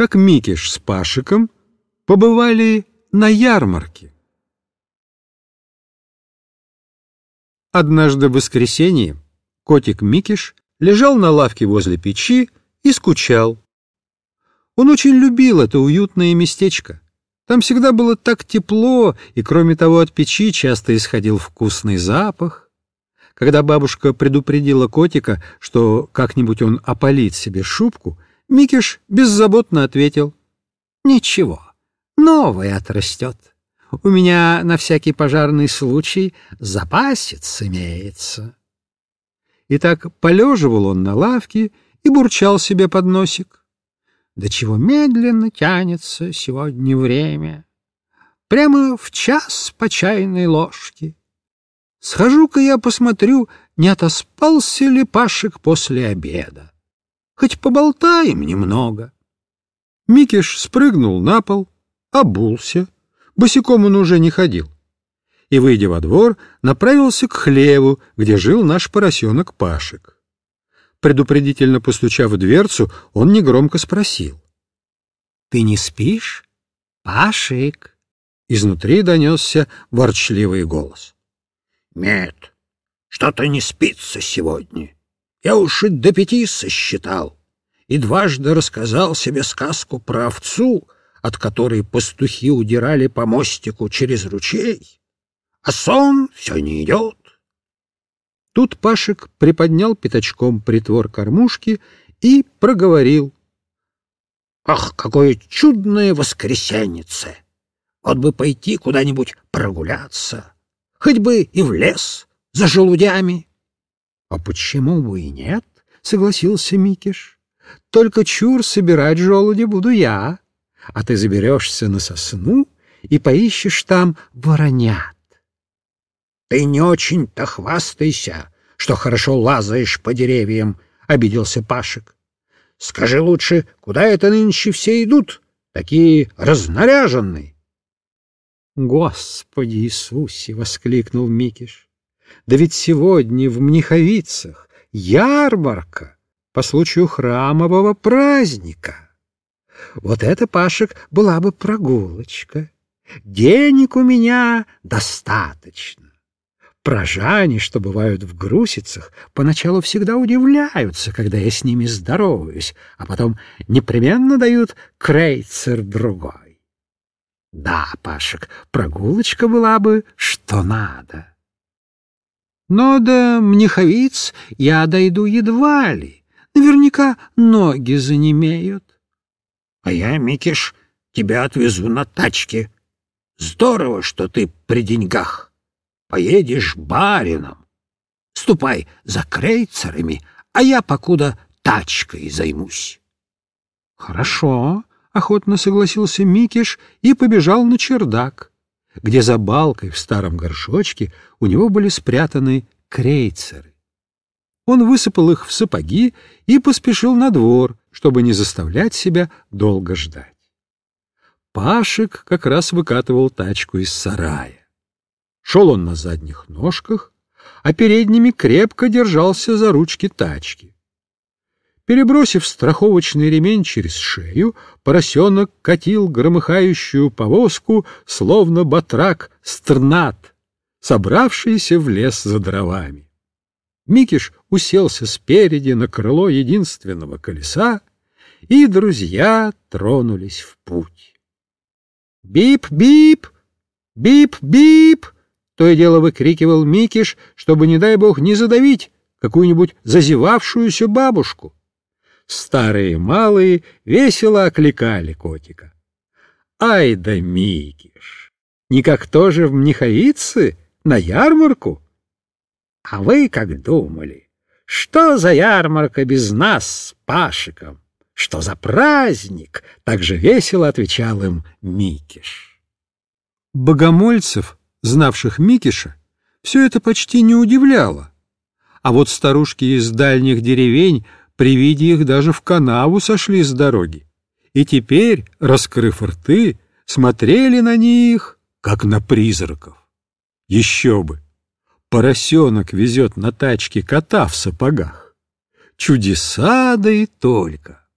как Микиш с Пашиком побывали на ярмарке. Однажды в воскресенье котик Микиш лежал на лавке возле печи и скучал. Он очень любил это уютное местечко. Там всегда было так тепло, и, кроме того, от печи часто исходил вкусный запах. Когда бабушка предупредила котика, что как-нибудь он опалит себе шубку, Микиш беззаботно ответил, «Ничего, новое отрастет. У меня на всякий пожарный случай запасец имеется». И так полеживал он на лавке и бурчал себе под носик. До чего медленно тянется сегодня время. Прямо в час по чайной ложке. Схожу-ка я посмотрю, не отоспался ли Пашек после обеда. Хоть поболтаем немного. Микиш спрыгнул на пол, обулся. Босиком он уже не ходил и, выйдя во двор, направился к хлеву, где жил наш поросенок Пашек. Предупредительно постучав в дверцу, он негромко спросил. — Ты не спишь, Пашек? Изнутри донесся ворчливый голос. — Нет, что-то не спится сегодня. Я уж и до пяти сосчитал и дважды рассказал себе сказку про овцу, от которой пастухи удирали по мостику через ручей а сон все не идет. Тут Пашек приподнял пятачком притвор кормушки и проговорил. — Ах, какое чудное воскресеннице! Вот бы пойти куда-нибудь прогуляться, хоть бы и в лес за желудями. — А почему бы и нет? — согласился Микиш. — Только чур собирать желуди буду я, а ты заберешься на сосну и поищешь там воронят. Ты не очень-то хвастайся, что хорошо лазаешь по деревьям, — обиделся Пашек. — Скажи лучше, куда это нынче все идут, такие разнаряженные? — Господи Иисусе! — воскликнул Микиш. — Да ведь сегодня в Мниховицах ярмарка по случаю храмового праздника. Вот это, Пашек, была бы прогулочка. Денег у меня достаточно. Прожане, что бывают в грусицах, поначалу всегда удивляются, когда я с ними здороваюсь, а потом непременно дают крейцер другой. Да, Пашек, прогулочка была бы что надо. Но до Мнеховиц я дойду едва ли. Наверняка ноги занемеют. А я, Микиш, тебя отвезу на тачке. Здорово, что ты при деньгах поедешь барином. Ступай за крейцерами, а я покуда тачкой займусь. — Хорошо, — охотно согласился Микиш и побежал на чердак, где за балкой в старом горшочке у него были спрятаны крейцеры. Он высыпал их в сапоги и поспешил на двор, чтобы не заставлять себя долго ждать. Пашек как раз выкатывал тачку из сарая. Шел он на задних ножках, а передними крепко держался за ручки тачки. Перебросив страховочный ремень через шею, поросенок катил громыхающую повозку, словно батрак стрнат, собравшийся в лес за дровами. Микиш уселся спереди на крыло единственного колеса, и друзья тронулись в путь. «Бип-бип! Бип-бип!» то и дело выкрикивал Микиш, чтобы, не дай бог, не задавить какую-нибудь зазевавшуюся бабушку. Старые малые весело окликали котика. «Ай да Микиш! Никак тоже в Мниховице? На ярмарку?» «А вы как думали? Что за ярмарка без нас с Пашиком? Что за праздник?» — так же весело отвечал им Микиш. Богомольцев знавших Микиша, все это почти не удивляло. А вот старушки из дальних деревень при виде их даже в канаву сошли с дороги. И теперь, раскрыв рты, смотрели на них, как на призраков. Еще бы! Поросенок везет на тачке кота в сапогах. Чудеса да и только!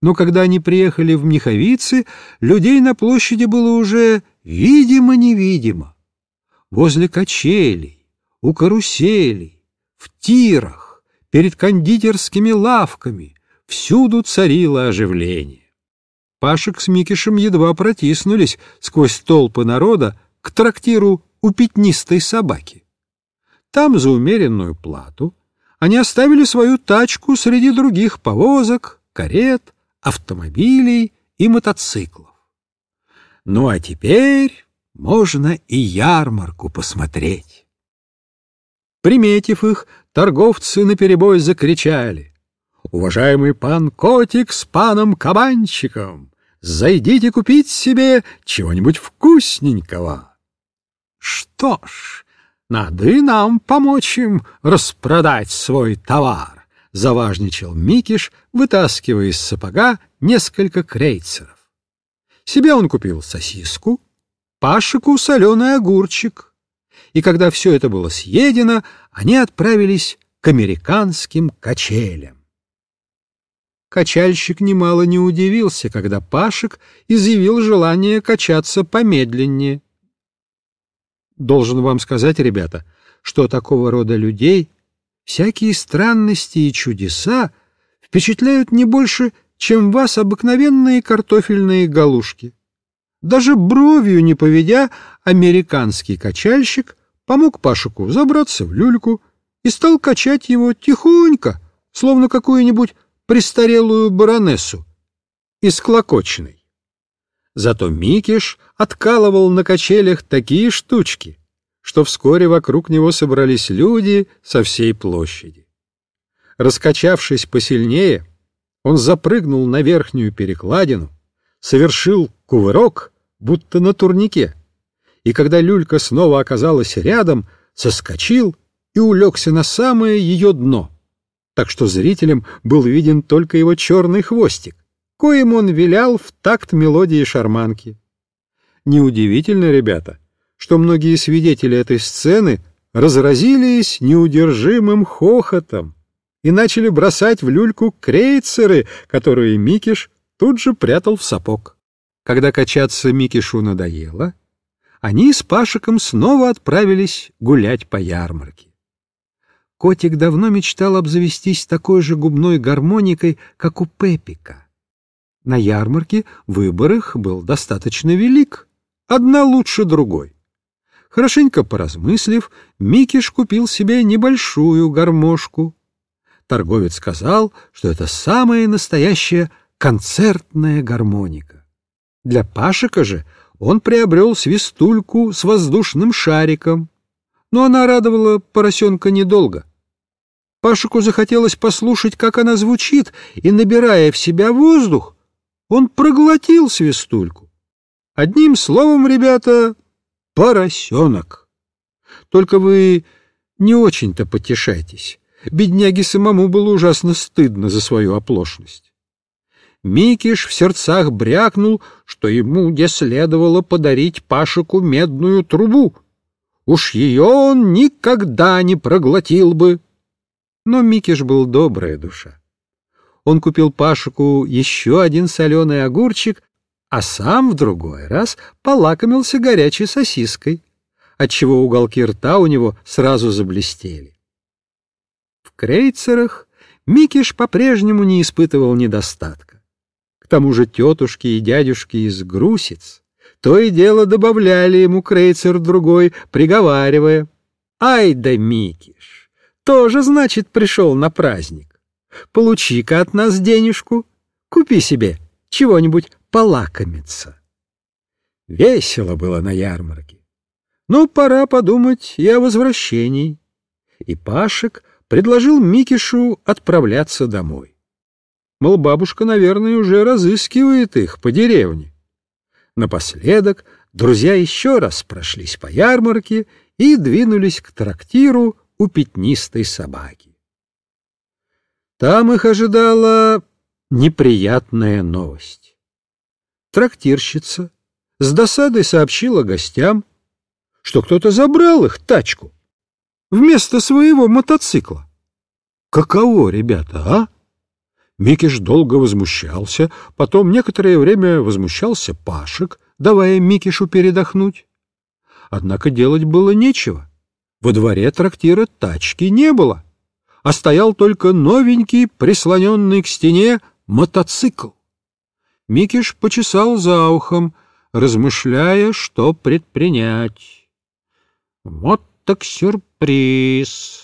Но когда они приехали в Миховицы, людей на площади было уже видимо-невидимо. Возле качелей, у каруселей, в тирах, перед кондитерскими лавками всюду царило оживление. Пашек с Микишем едва протиснулись сквозь толпы народа к трактиру у пятнистой собаки. Там за умеренную плату они оставили свою тачку среди других повозок, карет, автомобилей и мотоциклов. Ну а теперь можно и ярмарку посмотреть. Приметив их, торговцы наперебой закричали. «Уважаемый пан Котик с паном Кабанчиком, зайдите купить себе чего-нибудь вкусненького!» «Что ж, надо и нам помочь им распродать свой товар!» — заважничал Микиш, вытаскивая из сапога несколько крейцеров. Себе он купил сосиску, Пашику — соленый огурчик. И когда все это было съедено, они отправились к американским качелям. Качальщик немало не удивился, когда Пашек изъявил желание качаться помедленнее. Должен вам сказать, ребята, что такого рода людей — всякие странности и чудеса впечатляют не больше, чем вас обыкновенные картофельные галушки. Даже бровью не поведя, американский качальщик помог Пашику забраться в люльку и стал качать его тихонько, словно какую-нибудь престарелую баронессу, исклокоченной. Зато Микиш откалывал на качелях такие штучки, что вскоре вокруг него собрались люди со всей площади. Раскачавшись посильнее, он запрыгнул на верхнюю перекладину, совершил кувырок, будто на турнике, и когда люлька снова оказалась рядом, соскочил и улегся на самое ее дно, так что зрителям был виден только его черный хвостик, коим он вилял в такт мелодии шарманки. Неудивительно, ребята, что многие свидетели этой сцены разразились неудержимым хохотом и начали бросать в люльку крейцеры, которые Микиш тут же прятал в сапог. Когда качаться Микишу надоело, они с Пашиком снова отправились гулять по ярмарке. Котик давно мечтал обзавестись такой же губной гармоникой, как у Пепика. На ярмарке выбор их был достаточно велик, одна лучше другой. Хорошенько поразмыслив, Микиш купил себе небольшую гармошку. Торговец сказал, что это самая настоящая концертная гармоника. Для Пашика же он приобрел свистульку с воздушным шариком, но она радовала поросенка недолго. Пашику захотелось послушать, как она звучит, и, набирая в себя воздух, он проглотил свистульку. Одним словом, ребята, поросенок. Только вы не очень-то потешайтесь. Бедняге самому было ужасно стыдно за свою оплошность. Микиш в сердцах брякнул, что ему не следовало подарить Пашику медную трубу. Уж ее он никогда не проглотил бы. Но Микиш был добрая душа. Он купил Пашику еще один соленый огурчик а сам в другой раз полакомился горячей сосиской, отчего уголки рта у него сразу заблестели. В крейцерах Микиш по-прежнему не испытывал недостатка. Тому же тетушки и дядюшки из Грусиц то и дело добавляли ему крейцер другой, приговаривая, «Ай да Микиш, тоже, значит, пришел на праздник. Получи-ка от нас денежку, купи себе чего-нибудь полакомиться. Весело было на ярмарке. Но пора подумать и о возвращении. И Пашек предложил Микишу отправляться домой. Мол, бабушка, наверное, уже разыскивает их по деревне. Напоследок друзья еще раз прошлись по ярмарке и двинулись к трактиру у пятнистой собаки. Там их ожидала неприятная новость. Трактирщица с досадой сообщила гостям, что кто-то забрал их тачку вместо своего мотоцикла. Каково, ребята, а? Микиш долго возмущался, потом некоторое время возмущался Пашек, давая Микишу передохнуть. Однако делать было нечего. Во дворе трактира тачки не было, а стоял только новенький, прислоненный к стене, мотоцикл. Микиш почесал за ухом, размышляя, что предпринять. Вот так сюрприз!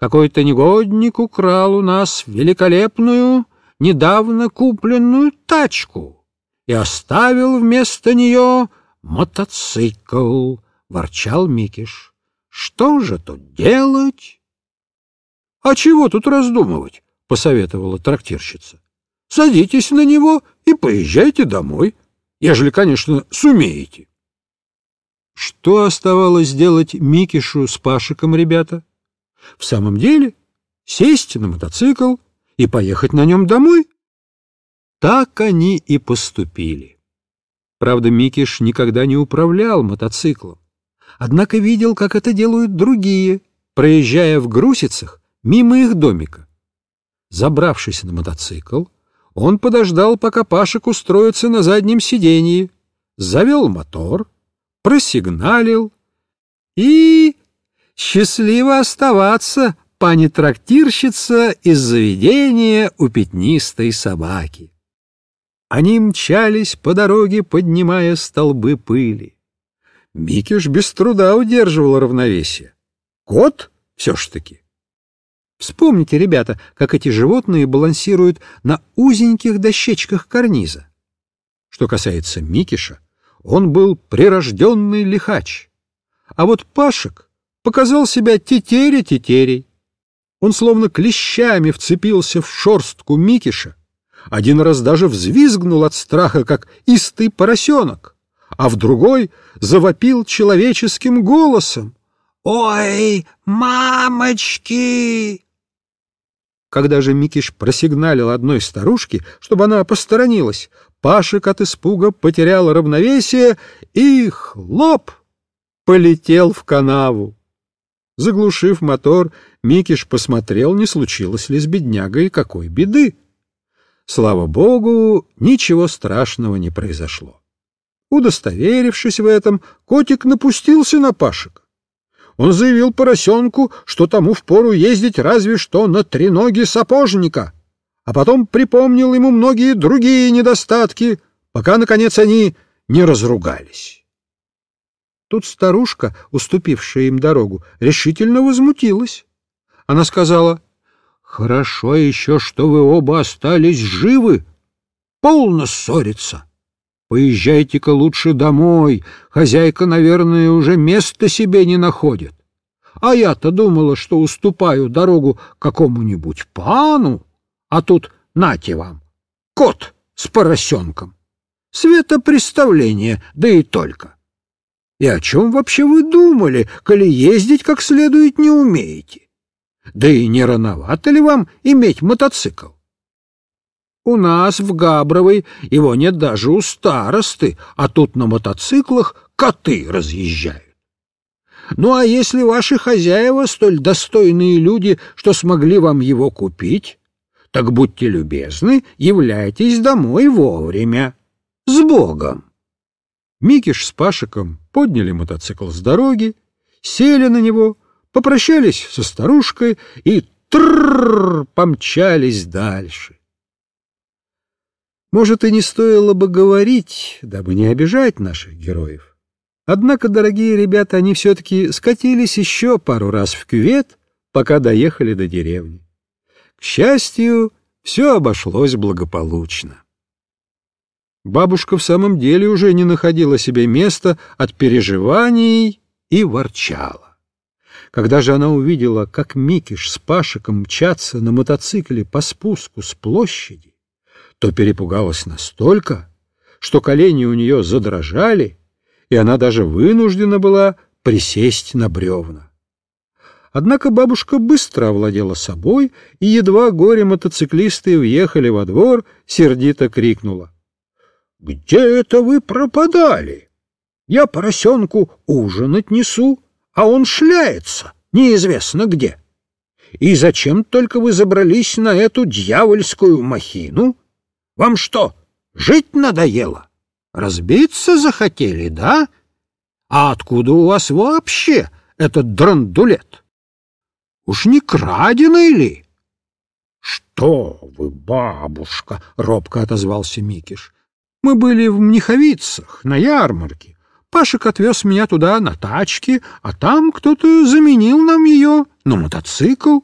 Какой-то негодник украл у нас великолепную, недавно купленную тачку и оставил вместо нее мотоцикл, — ворчал Микиш. Что же тут делать? — А чего тут раздумывать? — посоветовала трактирщица. — Садитесь на него и поезжайте домой, ежели, конечно, сумеете. Что оставалось делать Микишу с Пашиком, ребята? В самом деле, сесть на мотоцикл и поехать на нем домой? Так они и поступили. Правда, Микиш никогда не управлял мотоциклом, однако видел, как это делают другие, проезжая в грусицах мимо их домика. Забравшись на мотоцикл, он подождал, пока Пашек устроится на заднем сиденье, завел мотор, просигналил и... Счастливо оставаться, пани трактирщица из заведения у пятнистой собаки. Они мчались по дороге, поднимая столбы пыли. Микиш без труда удерживал равновесие. Кот все ж таки. Вспомните, ребята, как эти животные балансируют на узеньких дощечках карниза. Что касается Микиша, он был прирожденный лихач. А вот Пашек показал себя тетеря-тетерей. Он словно клещами вцепился в шорстку Микиша, один раз даже взвизгнул от страха, как истый поросенок, а в другой завопил человеческим голосом. «Ой, мамочки!» Когда же Микиш просигналил одной старушке, чтобы она посторонилась, Пашек от испуга потерял равновесие и, хлоп, полетел в канаву. Заглушив мотор, Микиш посмотрел, не случилось ли с беднягой какой беды. Слава богу, ничего страшного не произошло. Удостоверившись в этом, котик напустился на Пашек. Он заявил поросенку, что тому впору ездить разве что на треноге сапожника, а потом припомнил ему многие другие недостатки, пока, наконец, они не разругались. Тут старушка, уступившая им дорогу, решительно возмутилась. Она сказала, «Хорошо еще, что вы оба остались живы. Полно ссориться. Поезжайте-ка лучше домой. Хозяйка, наверное, уже места себе не находит. А я-то думала, что уступаю дорогу какому-нибудь пану, а тут нате вам, кот с поросенком. Светопреставление, да и только. И о чем вообще вы думали, коли ездить как следует не умеете? Да и не рановато ли вам иметь мотоцикл? У нас в Габровой его нет даже у старосты, а тут на мотоциклах коты разъезжают. Ну а если ваши хозяева столь достойные люди, что смогли вам его купить, так будьте любезны, являйтесь домой вовремя. С Богом! Микиш с Пашиком подняли мотоцикл с дороги, сели на него, попрощались со старушкой и трррр помчались дальше. Может, и не стоило бы говорить, дабы не обижать наших героев. Однако, дорогие ребята, они все-таки скатились еще пару раз в кювет, пока доехали до деревни. К счастью, все обошлось благополучно. Бабушка в самом деле уже не находила себе места от переживаний и ворчала. Когда же она увидела, как Микиш с Пашиком мчатся на мотоцикле по спуску с площади, то перепугалась настолько, что колени у нее задрожали, и она даже вынуждена была присесть на бревна. Однако бабушка быстро овладела собой, и едва горе-мотоциклисты въехали во двор, сердито крикнула. — Где это вы пропадали? Я поросенку ужинать несу, а он шляется неизвестно где. И зачем только вы забрались на эту дьявольскую махину? Вам что, жить надоело? Разбиться захотели, да? А откуда у вас вообще этот драндулет? Уж не краденый ли? — Что вы, бабушка! — робко отозвался Микиш. — Мы были в Мниховицах, на ярмарке. Пашек отвез меня туда на тачке, а там кто-то заменил нам ее на мотоцикл.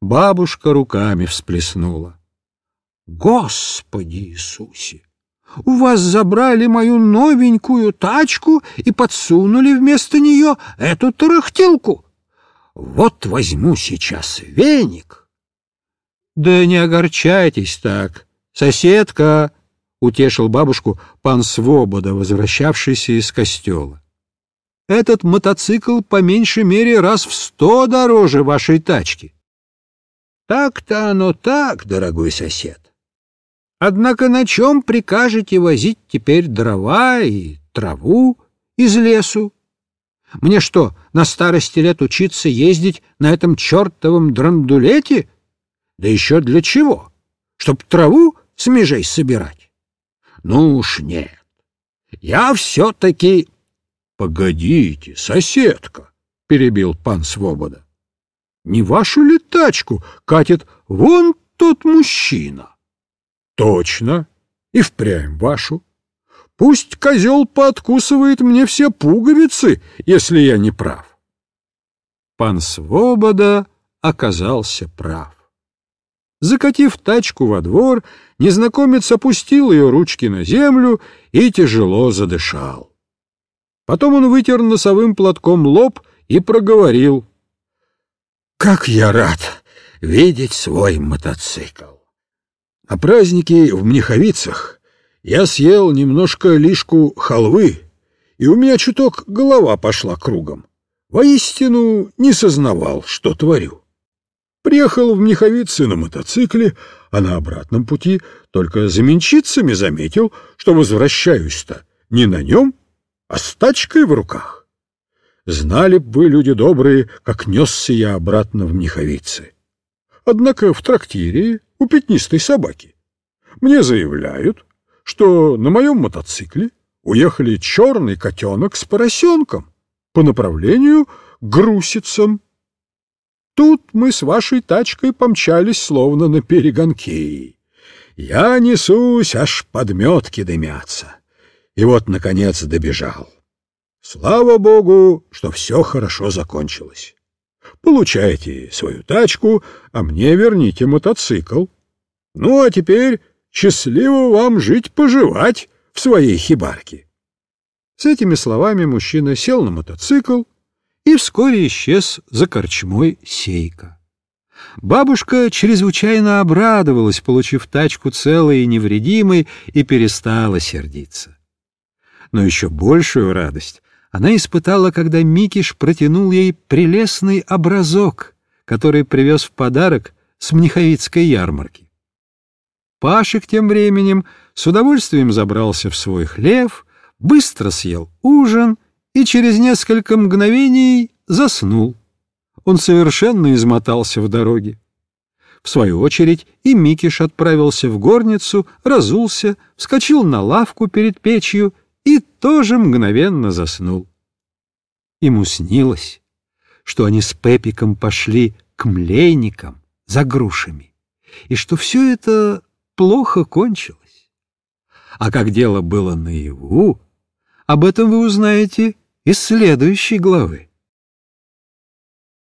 Бабушка руками всплеснула. — Господи Иисусе! У вас забрали мою новенькую тачку и подсунули вместо нее эту тарахтелку. Вот возьму сейчас веник. — Да не огорчайтесь так, соседка, — утешил бабушку пан Свобода, возвращавшийся из костела. — Этот мотоцикл по меньшей мере раз в сто дороже вашей тачки. — Так-то оно так, дорогой сосед. Однако на чем прикажете возить теперь дрова и траву из лесу? Мне что, на старости лет учиться ездить на этом чертовом драндулете? Да еще для чего? Чтоб траву с межей собирать? Ну уж нет. Я все-таки... — Погодите, соседка, — перебил пан Свобода. — Не вашу ли тачку катит вон тот мужчина? — Точно, и впрямь вашу. Пусть козел пооткусывает мне все пуговицы, если я не прав. Пан Свобода оказался прав. Закатив тачку во двор, незнакомец опустил ее ручки на землю и тяжело задышал. Потом он вытер носовым платком лоб и проговорил. — Как я рад видеть свой мотоцикл! На празднике в Мнеховицах я съел немножко лишку халвы, и у меня чуток голова пошла кругом. Воистину не сознавал, что творю. Приехал в Меховицы на мотоцикле, а на обратном пути только за менчицами заметил, что возвращаюсь-то не на нем, а с тачкой в руках. Знали б вы, люди добрые, как несся я обратно в Меховицы. Однако в трактире у пятнистой собаки мне заявляют, что на моем мотоцикле уехали черный котенок с поросенком по направлению к Грусицам. Тут мы с вашей тачкой помчались словно на перегонки. Я несусь, аж подметки дымятся. И вот, наконец, добежал. Слава богу, что все хорошо закончилось. Получайте свою тачку, а мне верните мотоцикл. Ну, а теперь Счастливо вам жить-поживать в своей хибарке. С этими словами мужчина сел на мотоцикл и вскоре исчез за корчмой сейка. Бабушка чрезвычайно обрадовалась, получив тачку целой и невредимой, и перестала сердиться. Но еще большую радость она испытала, когда Микиш протянул ей прелестный образок, который привез в подарок с Мниховицкой ярмарки. Пашек тем временем с удовольствием забрался в свой хлев, быстро съел ужин и через несколько мгновений заснул. Он совершенно измотался в дороге. В свою очередь и Микиш отправился в горницу, разулся, вскочил на лавку перед печью и тоже мгновенно заснул. Ему снилось, что они с Пепиком пошли к млейникам за грушами, и что все это плохо кончилось. А как дело было наяву, об этом вы узнаете из следующей главы.